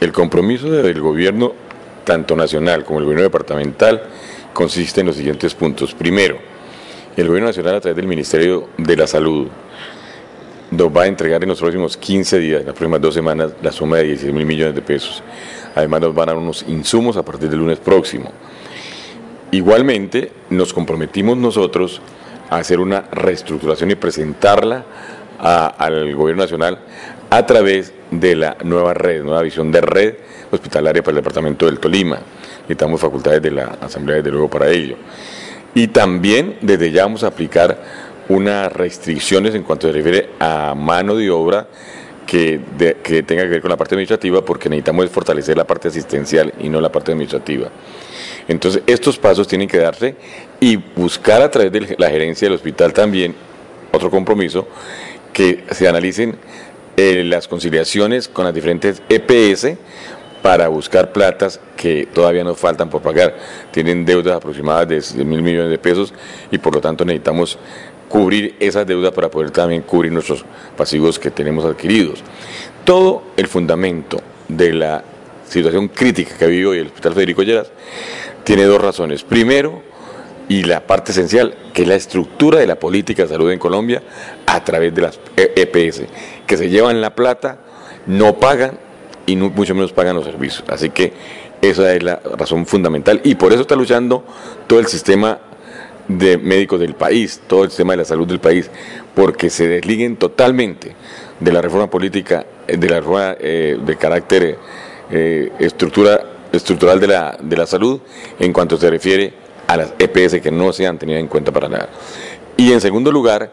el compromiso del gobierno, tanto nacional como el gobierno departamental, consiste en los siguientes puntos. Primero, el gobierno nacional a través del Ministerio de la Salud nos va a entregar en los próximos 15 días, en las próximas dos semanas, la suma de 16 mil millones de pesos. Además nos van a dar unos insumos a partir del lunes próximo. Igualmente, nos comprometimos nosotros a hacer una reestructuración y presentarla al gobierno nacional a través de la nueva red, nueva visión de red hospitalaria para el departamento del Tolima. Necesitamos facultades de la Asamblea, desde luego, para ello. Y también desde ya vamos a aplicar unas restricciones en cuanto se refiere a mano de obra que, que tenga que ver con la parte administrativa, porque necesitamos fortalecer la parte asistencial y no la parte administrativa. Entonces, estos pasos tienen que darse y buscar a través de la gerencia del hospital también otro compromiso que se analicen eh, las conciliaciones con las diferentes EPS para buscar platas que todavía nos faltan por pagar. Tienen deudas aproximadas de 6 mil millones de pesos y por lo tanto necesitamos cubrir esas deudas para poder también cubrir nuestros pasivos que tenemos adquiridos. Todo el fundamento de la situación crítica que vive hoy el Hospital Federico Lleras tiene dos razones. Primero, y la parte esencial, que es la estructura de la política de salud en Colombia a través de las EPS, que se llevan la plata, no pagan y mucho menos pagan los servicios. Así que esa es la razón fundamental y por eso está luchando todo el sistema de médicos del país, todo el sistema de la salud del país, porque se desliguen totalmente de la reforma política, de la reforma eh, de carácter eh, estructura, estructural de la, de la salud en cuanto se refiere a las EPS que no se han tenido en cuenta para nada. Y en segundo lugar,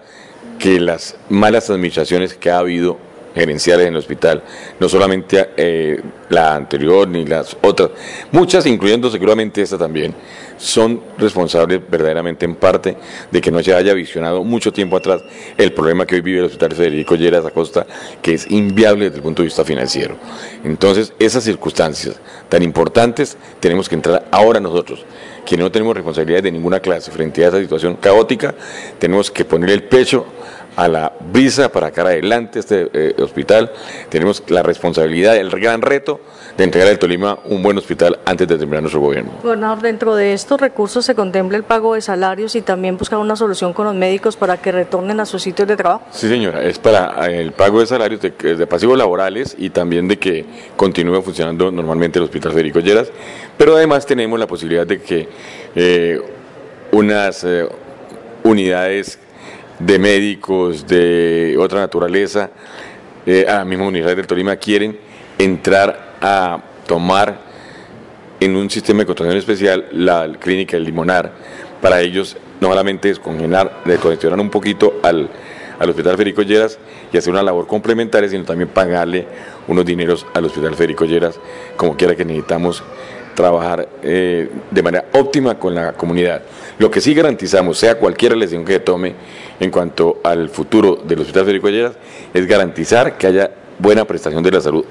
que las malas administraciones que ha habido gerenciales en el hospital, no solamente eh, la anterior ni las otras, muchas, incluyendo seguramente esta también, son responsables verdaderamente en parte de que no se haya visionado mucho tiempo atrás el problema que hoy vive el Hospital Federico Lleras Acosta, que es inviable desde el punto de vista financiero. Entonces, esas circunstancias tan importantes tenemos que entrar ahora nosotros, quienes no tenemos responsabilidades de ninguna clase frente a esa situación caótica, tenemos que poner el pecho a la brisa para cara adelante este eh, hospital. Tenemos la responsabilidad, el gran reto de entregar al Tolima un buen hospital antes de terminar nuestro gobierno. Gobernador, dentro de estos recursos se contempla el pago de salarios y también buscar una solución con los médicos para que retornen a sus sitios de trabajo. Sí, señora, es para eh, el pago de salarios, de, de pasivos laborales y también de que continúe funcionando normalmente el Hospital Federico Lleras, pero además tenemos la posibilidad de que eh, unas unidades de médicos de otra naturaleza eh, a la misma Universidad del Tolima quieren entrar a tomar en un sistema de contención especial la clínica del Limonar. Para ellos no solamente descongestionar, descongestionar un poquito al, Hospital Federico Lleras y hacer una labor complementaria, sino también pagarle unos dineros al Hospital Federico Lleras, como quiera que necesitamos trabajar eh, de manera óptima con la comunidad. Lo que sí garantizamos, sea cualquier lesión que tome en cuanto al futuro del Hospital Federico Lleras, es garantizar que haya buena prestación de la salud